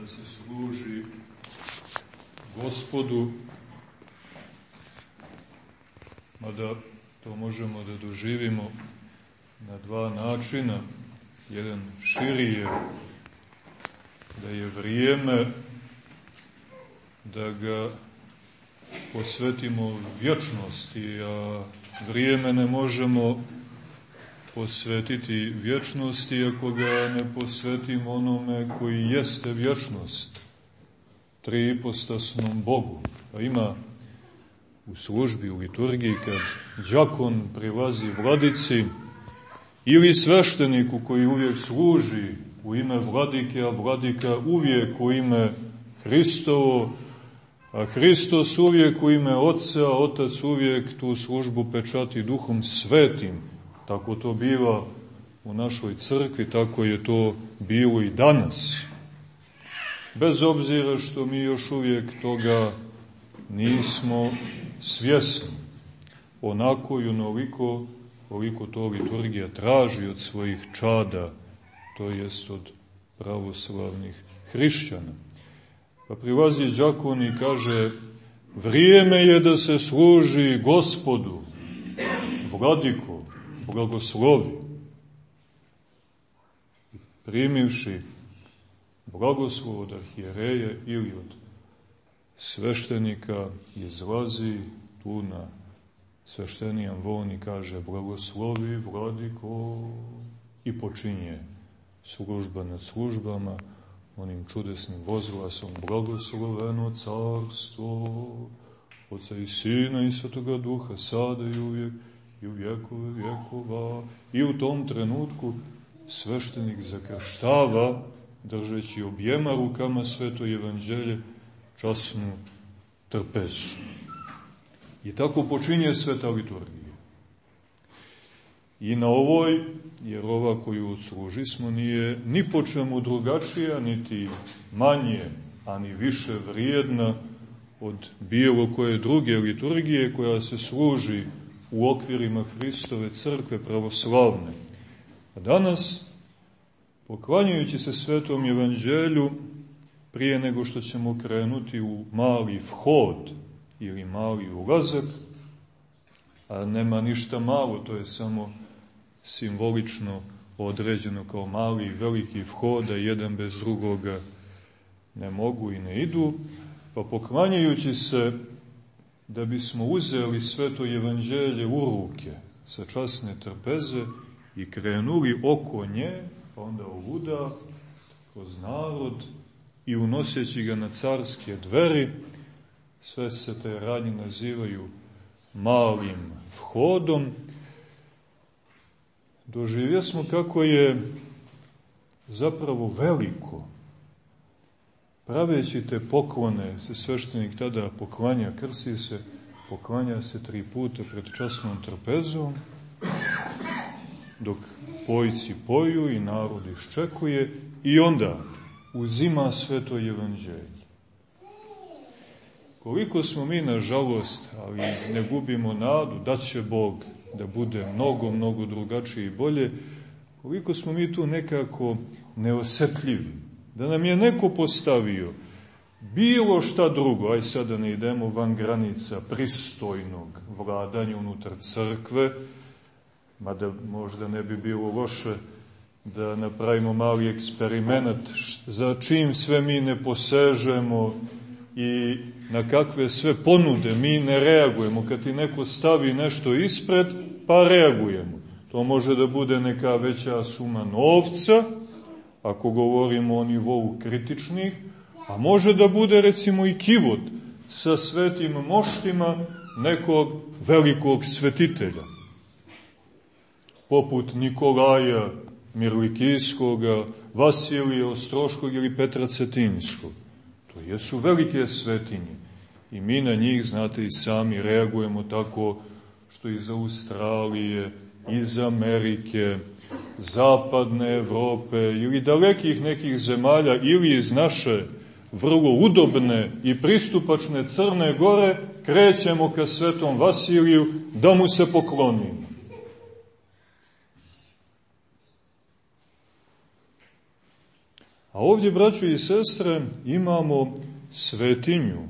da se služi gospodu, mada to možemo da doživimo na dva načina. Jedan širi je da je vrijeme da ga posvetimo vječnosti, a vrijeme ne možemo posvetiti vječnosti ako ga ne posvetimo onome koji jeste vječnost, tripostasnom Bogu. A ima u službi, u liturgiji, kad džakon prilazi vladici ili svešteniku koji uvijek služi u ime vladike, a vladika uvijek u ime Hristovo, a Hristos uvijek u ime Otca, a Otac uvijek tu službu pečati duhom svetim. Tako to biva u našoj crkvi, tako je to bilo i danas. Bez obzira što mi još uvijek toga nismo svjesni. Onako i onoliko koliko to liturgija traži od svojih čada, to jest od pravoslavnih hrišćana. Pa prilazi džakon i kaže, vrijeme je da se služi gospodu, vladiko, blagoslovi. Primivši blagoslov od arhijereje ili od sveštenika, izlazi tu na sveštenijan von i kaže, blagoslovi, vladiko, i počinje služba nad službama, onim čudesnim vozglasom blagosloveno carstvo Oca i Sina i Svetoga Duha, sada i uvijek i u vjekove vjekova. I u tom trenutku sveštenik zakrštava, držeći objema rukama sveto evanđelje, časnu trpesu. I tako počinje sveta liturgija. I na ovoj, jer ova koju odsluži smo nije ni po čemu drugačija, niti manje, ani više vrijedna od bilo koje druge liturgije koja se služi u okvirima Hristove crkve pravoslavne. A danas, poklanjujući se svetom evanđelju, prije nego što ćemo krenuti u mali vhod ili mali ulazak, a nema ništa malo, to je samo simbolično određeno kao mali i veliki vhoda, jedan bez drugoga ne mogu i ne idu, pa poklanjajući se da bismo uzeli sveto evanđelje u ruke sa časne trpeze i krenuli oko nje, pa onda ovuda kroz narod i unoseći ga na carske dveri, sve se te radnje nazivaju malim vhodom, doživio smo kako je zapravo veliko. Praveći te poklone, se sveštenik tada poklanja, krsi se, poklanja se tri puta pred časnom trpezom, dok pojci poju i narod iščekuje i onda uzima sveto evanđelje. Koliko smo mi, nažalost, ali ne gubimo nadu, da će Bog da bude mnogo, mnogo drugačije i bolje, koliko smo mi tu nekako neosetljivi, da nam je neko postavio bilo šta drugo, aj sada da ne idemo van granica pristojnog vladanja unutar crkve, mada možda ne bi bilo loše da napravimo mali eksperiment za čim sve mi ne posežemo i na kakve sve ponude mi ne reagujemo. Kad ti neko stavi nešto ispred, pa reagujemo. To može da bude neka veća suma novca, ako govorimo o nivou kritičnih, a može da bude recimo i kivot sa svetim moštima nekog velikog svetitelja. Poput Nikolaja Mirlikijskoga, Vasilija Ostroškog ili Petra Cetinskog. To jesu velike svetinje. I mi na njih, znate i sami, reagujemo tako što iz Australije, iz Amerike, zapadne Evrope ili dalekih nekih zemalja ili iz naše vrlo udobne i pristupačne Crne Gore krećemo ka svetom Vasiliju da mu se poklonimo. A ovdje, braćo i sestre, imamo svetinju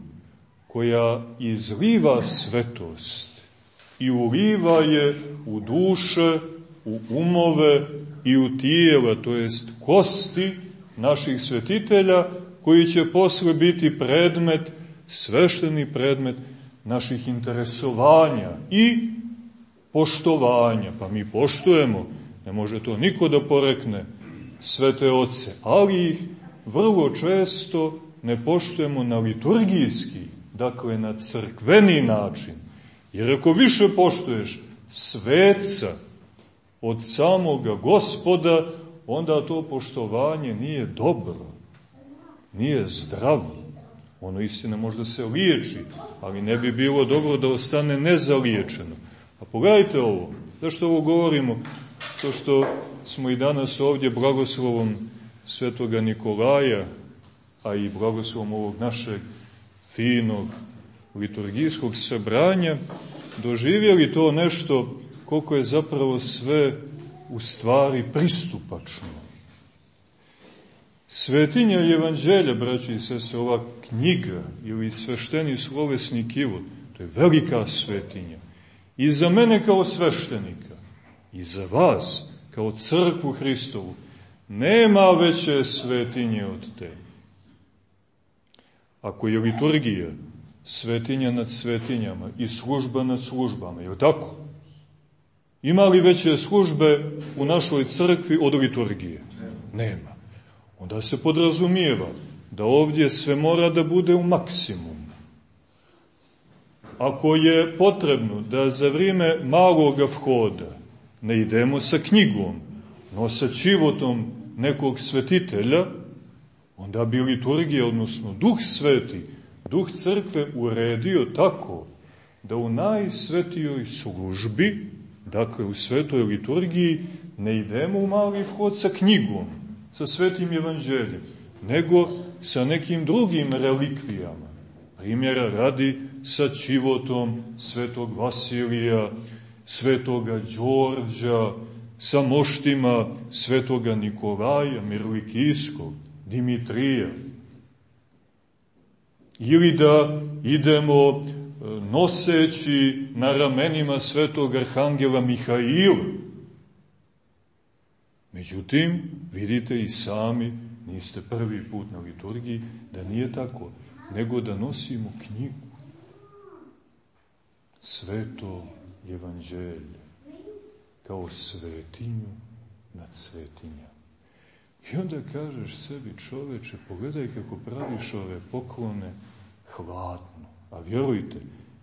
koja izliva svetost i uliva je u duše, u umove i u tijela, to jest kosti naših svetitelja, koji će posle biti predmet, svešteni predmet naših interesovanja i poštovanja. Pa mi poštujemo, ne može to niko da porekne, svete oce, ali ih vrlo često ne poštujemo na liturgijski, dakle na crkveni način. Jer ako više poštuješ sveca od samoga gospoda, onda to poštovanje nije dobro, nije zdravo. Ono istina možda se liječi, ali ne bi bilo dobro da ostane nezaliječeno. A pogledajte ovo, zašto ovo govorimo? To što smo i danas ovdje blagoslovom svetoga Nikolaja, a i blagoslovom ovog našeg finog liturgijskog sabranja, doživjeli to nešto koliko je zapravo sve u stvari pristupačno. Svetinja evanđelja, braći i sese, ova knjiga ili svešteni slovesni kivot, to je velika svetinja. I za mene kao sveštenika, i za vas kao crkvu Hristovu, nema veće svetinje od te. Ako je liturgija svetinja nad svetinjama i služba nad službama, je tako? Ima li veće službe u našoj crkvi od liturgije? Nema. Onda se podrazumijeva da ovdje sve mora da bude u maksimum. Ako je potrebno da za vrijeme maloga vhoda ne idemo sa knjigom, no sa čivotom nekog svetitelja, onda bi liturgija, odnosno duh sveti, duh crkve uredio tako da u najsvetijoj službi, dakle u svetoj liturgiji, ne idemo u mali vhod sa knjigom, sa svetim evanđeljem, nego sa nekim drugim relikvijama. Primjera radi sa čivotom svetog Vasilija, svetoga Đorđa, sa moštima svetoga Nikolaja, Mirlikijskog, Dimitrija. Ili da idemo noseći na ramenima svetog arhangela Mihaila. Međutim, vidite i sami, niste prvi put na liturgiji, da nije tako, nego da nosimo knjigu. Sveto evanđelje kao svetinju nad svetinja. I onda kažeš sebi čoveče, pogledaj kako praviš ove poklone hladno. A vjerujte,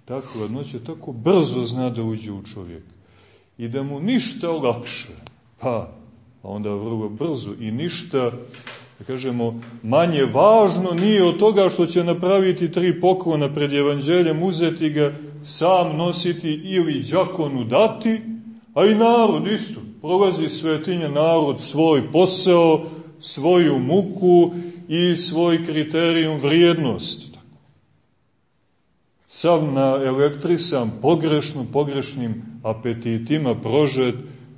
ta hladnoća tako brzo zna da uđe u čovjeka. I da mu ništa lakše, pa, a onda vrlo brzo, i ništa, da kažemo, manje važno nije od toga što će napraviti tri poklona pred evanđeljem, uzeti ga, sam nositi ili džakonu dati, a i narod isto. Prolazi svetinja narod svoj posao, svoju muku i svoj kriterijum vrijednosti. Sav na elektrisan, pogrešno, pogrešnim apetitima, prožet,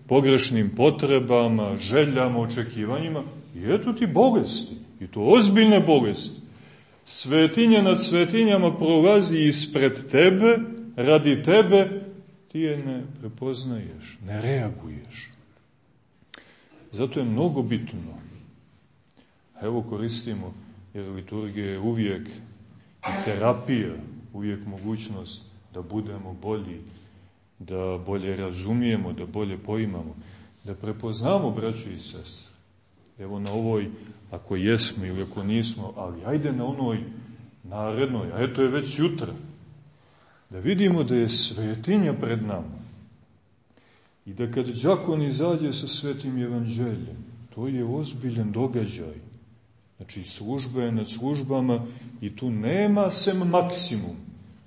pogrešnim potrebama, željama, očekivanjima, i eto ti bolesti, i to ozbiljne bolesti. Svetinja nad svetinjama prolazi ispred tebe, radi tebe, ti je ne prepoznaješ, ne reaguješ. Zato je mnogo bitno. Evo koristimo, jer liturgija je uvijek terapija, uvijek mogućnost da budemo bolji, da bolje razumijemo, da bolje poimamo, da prepoznamo, braćo i sestre. Evo na ovoj, ako jesmo ili ako nismo, ali ajde na onoj narednoj, a eto je već jutra, da vidimo da je svetinja pred nama i da kad džakon izađe sa svetim evanđeljem, to je ozbiljen događaj. Znači, služba je nad službama i tu nema sem maksimum.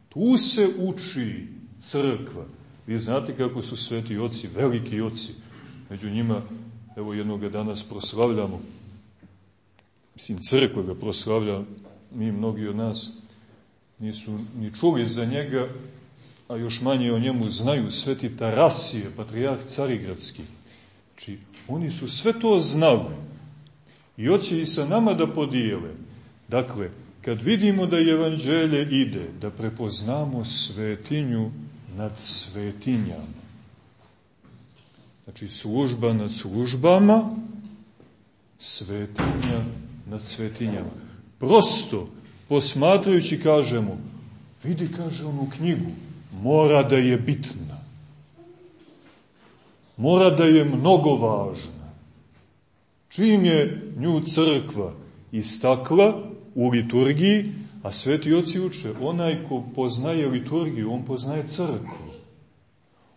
Tu se uči crkva. Vi znate kako su sveti oci, veliki oci. Među njima, evo jednoga danas proslavljamo, mislim, crkva ga proslavlja, mi mnogi od nas nisu ni čuli za njega, a još manje o njemu znaju sveti Tarasije, patrijarh Carigradski. Znači, oni su sve to znali. I hoće i sa nama da podijele. Dakle, kad vidimo da evanđelje ide, da prepoznamo svetinju nad svetinjama. Znači, služba nad službama, svetinja nad svetinjama. Prosto, posmatrajući, kažemo, vidi, kaže onu knjigu, mora da je bitna. Mora da je mnogo važna. Čim je nju crkva istakla u liturgiji, a sveti oci uče, onaj ko poznaje liturgiju, on poznaje crkvu.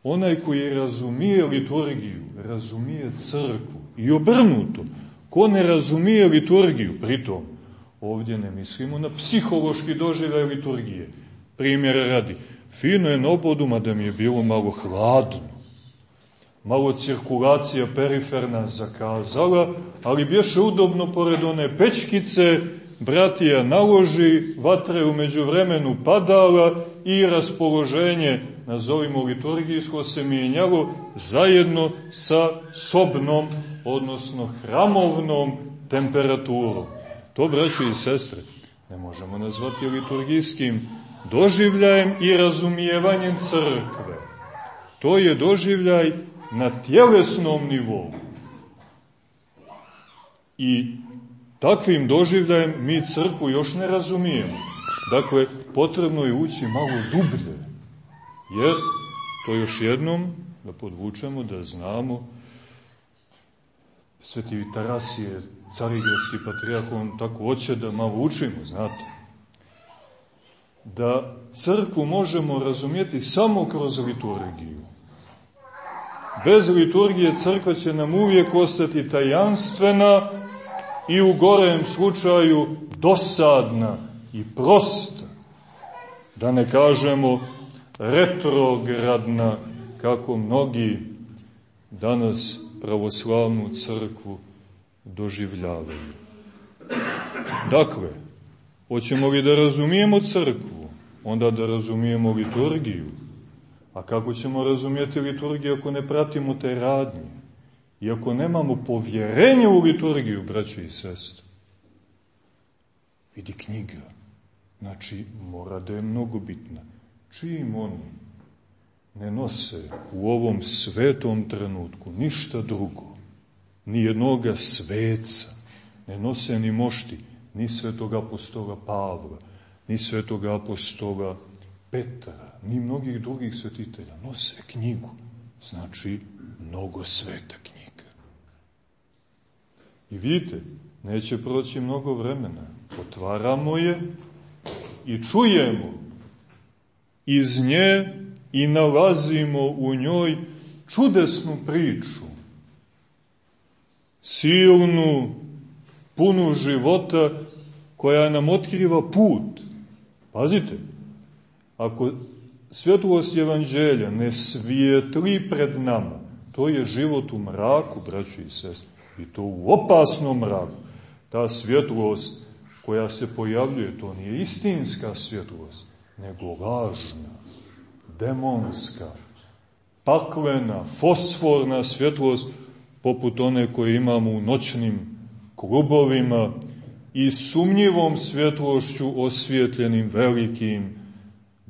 Onaj koji razumije liturgiju, razumije crkvu. I obrnuto, ko ne razumije liturgiju, pritom, ovdje ne mislimo na psihološki doživljaj liturgije. Primjera radi, fino je na obodu, mada mi je bilo malo hladno. Malo cirkulacija periferna zakazala, ali bješe udobno pored one pečkice, bratija naloži, vatre umeđu vremenu padala i raspoloženje, nazovimo liturgijsko, se mijenjalo zajedno sa sobnom, odnosno hramovnom temperaturom. To, braćo i sestre, ne možemo nazvati liturgijskim doživljajem i razumijevanjem crkve. To je doživljaj na tjelesnom nivou. I takvim doživljajem mi crkvu još ne razumijemo. Dakle, potrebno je ući malo dublje. Jer, to još jednom, da podvučemo, da znamo, Sveti Tarasije, carigradski patrijak, on tako hoće da malo učimo, znate. Da crkvu možemo razumijeti samo kroz liturgiju. Bez liturgije crkva će nam uvijek ostati tajanstvena i u gorem slučaju dosadna i prosta. Da ne kažemo retrogradna, kako mnogi danas pravoslavnu crkvu doživljavaju. Dakle, hoćemo li da razumijemo crkvu, onda da razumijemo liturgiju. A kako ćemo razumijeti liturgiju ako ne pratimo te radnje? I ako nemamo povjerenje u liturgiju, braće i sestre? Vidi knjiga. Znači, mora da je mnogo bitna. Čim oni ne nose u ovom svetom trenutku ništa drugo, ni jednoga sveca, ne nose ni mošti, ni svetog apostola Pavla, ni svetog apostola Petra, ni mnogih drugih svetitelja. Nose knjigu, znači mnogo sveta knjiga. I vidite, neće proći mnogo vremena. Otvaramo je i čujemo iz nje i nalazimo u njoj čudesnu priču, silnu, punu života, koja nam otkriva put. Pazite, ako svjetlost evanđelja ne svijetli pred nama, to je život u mraku, braći i sestri, i to u opasnom mraku. Ta svjetlost koja se pojavljuje, to nije istinska svjetlost, nego lažna demonska, paklena, fosforna svjetlost, poput one koje imamo u noćnim klubovima i sumnjivom svjetlošću osvjetljenim velikim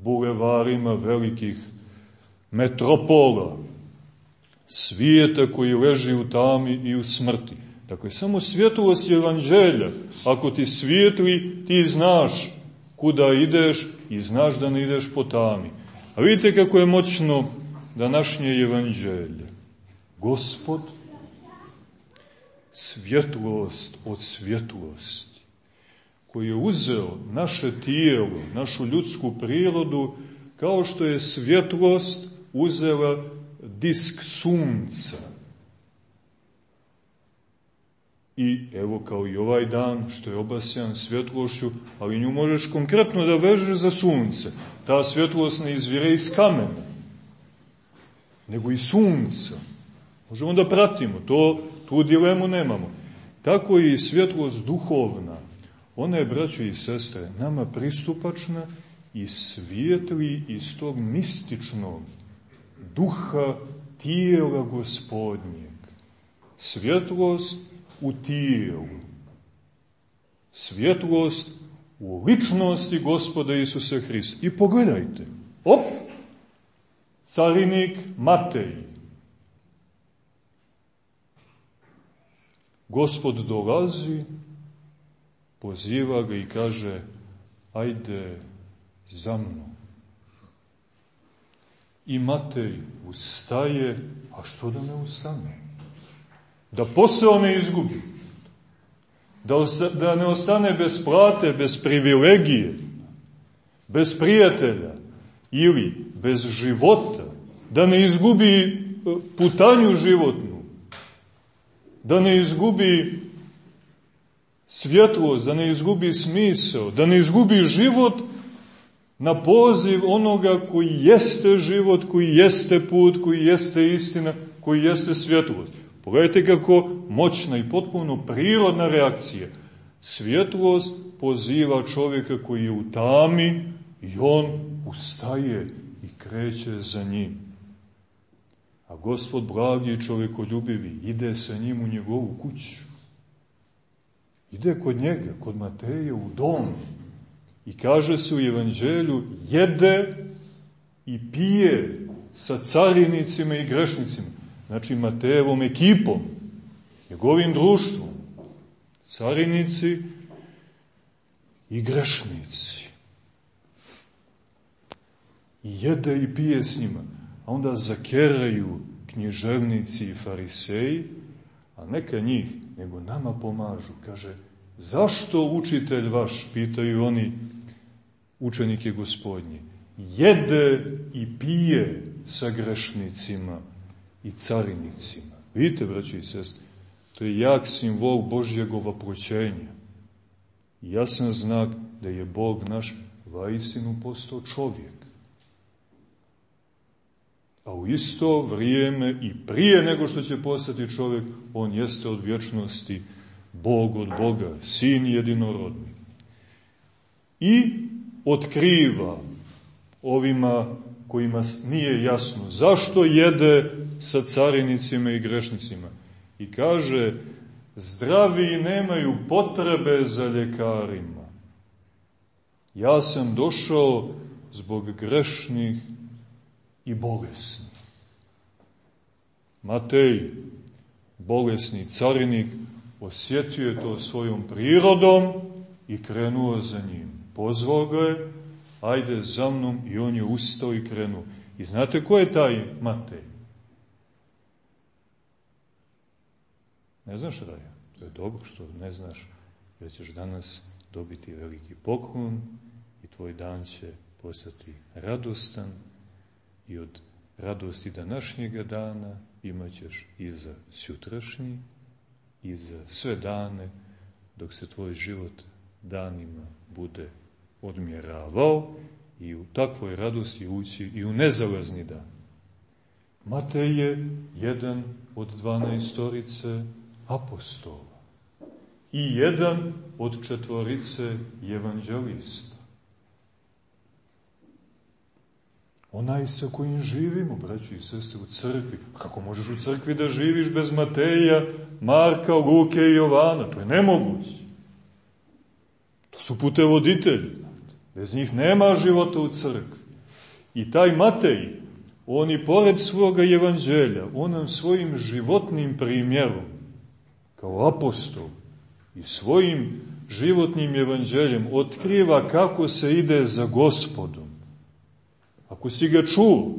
bulevarima velikih metropola, svijeta koji leži u tami i u smrti. Dakle, samo svjetlost evanđelja, ako ti svijetli, ti znaš kuda ideš i znaš da ne ideš po tami. A vidite kako je moćno današnje evanđelje. Gospod, svjetlost od svjetlosti, koji je uzeo naše tijelo, našu ljudsku prirodu, kao što je svjetlost uzela disk sunca. I evo kao i ovaj dan što je obasjan svjetlošću, ali nju možeš konkretno da vežeš za sunce. Ta svjetlost ne izvire iz kamena, nego iz sunca. Možemo da pratimo, to, tu dilemu nemamo. Tako i svjetlost duhovna, ona je, braćo i sestre, nama pristupačna i svijetli iz tog mističnog duha tijela gospodnjeg. Svjetlost u tijelu, svjetlost u ličnosti gospoda Isusa Hrista. I pogledajte, op, carinik Matej. Gospod dolazi, poziva ga i kaže, ajde za mnom. I Matej ustaje, a što da ne ustane? Da posao ne izgubi. Da, da ne ostane bez plate, bez privilegije, bez prijatelja ili bez života. Da ne izgubi e, putanju životnu. Da ne izgubi svjetlost, da ne izgubi smisao, da ne izgubi život na poziv onoga koji jeste život, koji jeste put, koji jeste istina, koji jeste svjetlost. Pogledajte kako moćna i potpuno prirodna reakcija. Svjetlost poziva čovjeka koji je u tami i on ustaje i kreće za njim. A gospod blagi i čovjekoljubivi ide sa njim u njegovu kuću. Ide kod njega, kod Mateje u dom I kaže se u evanđelju, jede i pije sa carinicima i grešnicima. Znači Matejevom ekipom, njegovim društvom. Carinici i grešnici. I jede i pije s njima. A onda zakeraju književnici i fariseji, a neka njih, nego nama pomažu. Kaže, zašto učitelj vaš, pitaju oni, učenike gospodnje, jede i pije sa grešnicima i carinicima. Vidite, braći i sest, to je jak simbol Božjeg ovaproćenja. Jasan znak da je Bog naš vaistinu postao čovjek. A u isto vrijeme i prije nego što će postati čovjek, on jeste od vječnosti Bog od Boga, sin jedinorodni. I otkriva ovima kojima nije jasno zašto jede sa carinicima i grešnicima. I kaže, zdravi nemaju potrebe za ljekarima. Ja sam došao zbog grešnih i bolesnih. Matej, bolesni carinik, osjetio je to svojom prirodom i krenuo za njim. Pozvao ga je, ajde za mnom i on je ustao i krenuo. I znate ko je taj Matej? Ne znaš da je? To je dobro što ne znaš, jer ćeš danas dobiti veliki poklon i tvoj dan će postati radostan i od radosti današnjega dana imaćeš i za sutrašnji i za sve dane dok se tvoj život danima bude odmjeravao i u takvoj radosti ući i u nezalazni dan. Matej je jedan od dvanaestorice apostola i jedan od četvorice evanđelista. Onaj sa kojim živimo, braći i sestre, u crkvi. Kako možeš u crkvi da živiš bez Mateja, Marka, Luke i Jovana? To je nemoguće. To su putevoditelji. Bez njih nema života u crkvi. I taj Matej, on i pored svoga evanđelja, on nam svojim životnim primjerom, kao apostol, i svojim životnim evanđeljem otkriva kako se ide za gospodom. Ako si ga čuo,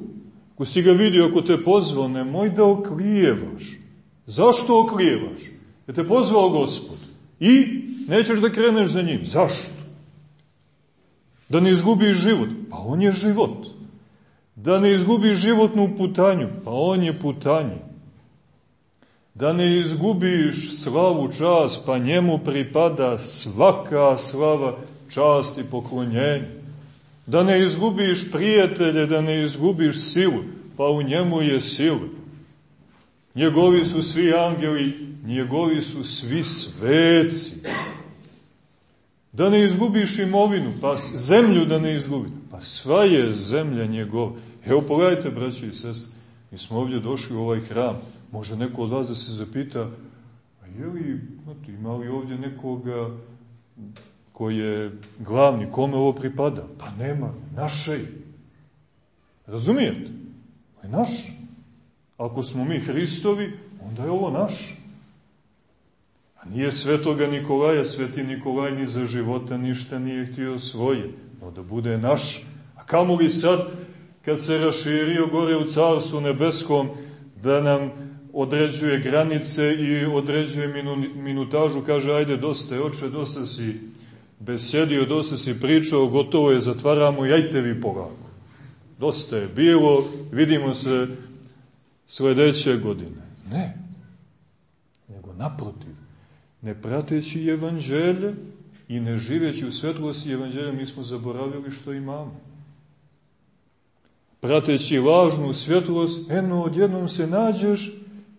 ako si ga vidio, ako te pozvao, nemoj da oklijevaš. Zašto oklijevaš? Je te pozvao gospod. I nećeš da kreneš za njim. Zašto? Da ne izgubiš život? Pa on je život. Da ne izgubiš životnu putanju? Pa on je putanje. Da ne izgubiš slavu čas, pa njemu pripada svaka slava, čast i poklonjenje. Da ne izgubiš prijatelje, da ne izgubiš silu, pa u njemu je sila. Njegovi su svi angeli, njegovi su svi sveci. Da ne izgubiš imovinu, pa zemlju da ne izgubiš. Pa sva je zemlja njegova. Evo pogledajte, braći i sest, mi smo ovdje došli u ovaj hram. Može neko od vas da se zapita, a je li, ima li ovdje nekoga ko je glavni, kome ovo pripada? Pa nema, našej. Razumijete? To je naš. Ako smo mi Hristovi, onda je ovo naš. A nije svetoga Nikolaja, sveti Nikolaj ni za života ništa nije htio svoje, no da bude naš. A kamo li sad, kad se raširio gore u Carstvu nebeskom, da nam određuje granice i određuje minu, minutažu, kaže, ajde, dosta je oče, dosta si besedio, dosta si pričao, gotovo je, zatvaramo i ajte vi polako. Dosta je bilo, vidimo se sledeće godine. Ne, nego naprotiv, ne prateći evanđelje i ne živeći u svetlosti evanđelja, mi smo zaboravili što imamo. Prateći lažnu svjetlost, eno, odjednom se nađeš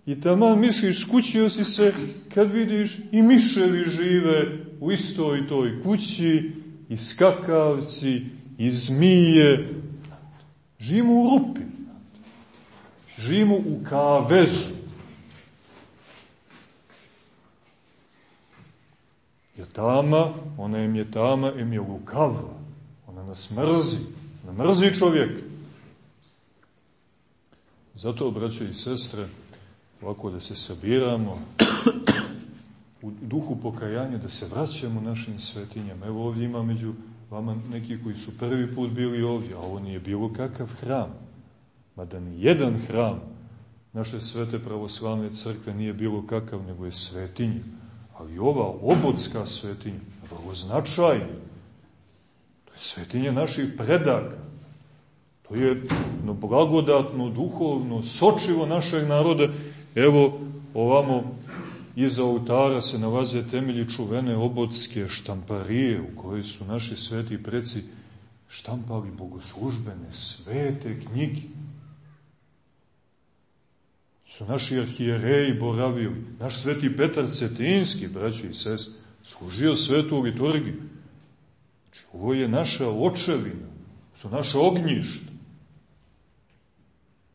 i tamo misliš, skućio si se kad vidiš i miševi žive u istoj toj kući, i skakavci, i zmije. Živimo u rupi. Živimo u kavezu. Jer tama, ona im je tama, im je lukava. Ona nas mrzi. Ona mrzi čovjeka. Zato, braće i sestre, ovako da se sabiramo u duhu pokajanja, da se vraćamo našim svetinjama. Evo ovdje ima među vama neki koji su prvi put bili ovdje, a ovo nije bilo kakav hram. Mada ni jedan hram naše svete pravoslavne crkve nije bilo kakav, nego je svetinja. Ali ova obodska svetinja, vrlo značajna, to je svetinja naših predaka. To je no, blagodatno, duhovno, sočivo našeg naroda. Evo, ovamo iza oltara se nalaze temelji čuvene obodske štamparije u kojoj su naši sveti preci štampali bogoslužbene, svete knjige. Su naši arhijereji boravili. Naš sveti Petar Cetinski, braći i sest, služio svetu liturgiju. Znači, ovo je naša očevina, su naše ognjišta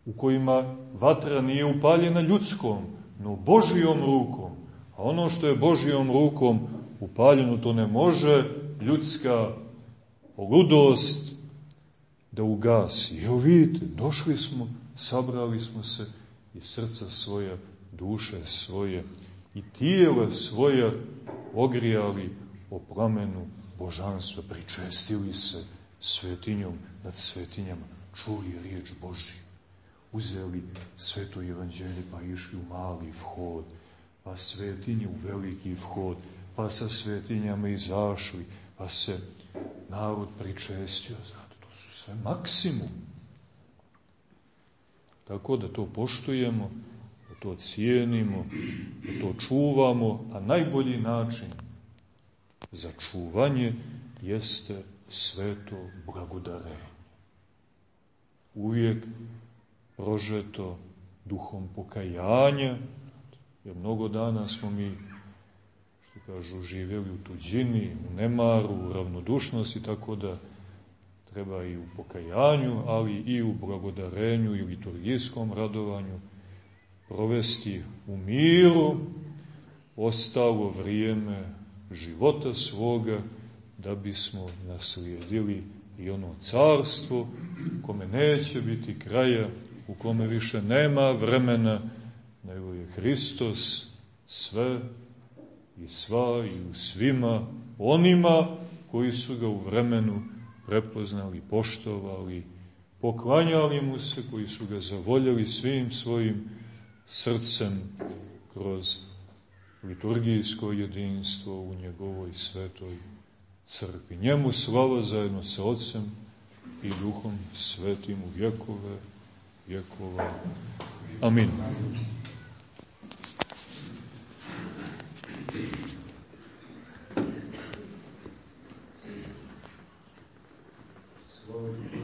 u kojima vatra nije upaljena ljudskom, no Božijom rukom. A ono što je Božijom rukom upaljeno, to ne može ljudska ludost da ugasi. Evo vidite, došli smo, sabrali smo se i srca svoja, duše svoje i tijela svoja ogrijali o plamenu božanstva, pričestili se svetinjom nad svetinjama, čuli riječ Božiju uzeli sveto evanđelje pa išli u mali vhod, pa svetinje u veliki vhod, pa sa svetinjama izašli, pa se narod pričestio. Znate, to su sve maksimum. Tako da to poštujemo, da to cijenimo, da to čuvamo, a najbolji način za čuvanje jeste sveto blagodarenje. Uvijek prožeto duhom pokajanja, jer mnogo dana smo mi, što kažu, živjeli u tuđini, u nemaru, u ravnodušnosti, tako da treba i u pokajanju, ali i u blagodarenju i liturgijskom radovanju provesti u miru ostalo vrijeme života svoga da bismo naslijedili i ono carstvo kome neće biti kraja u kome više nema vremena, nego je Hristos sve i sva i u svima onima koji su ga u vremenu prepoznali, poštovali, poklanjali mu se, koji su ga zavoljeli svim svojim srcem kroz liturgijsko jedinstvo u njegovoj svetoj crkvi. Njemu slava zajedno sa Otcem i Duhom Svetim u vjekove vjekova. Amin. Slava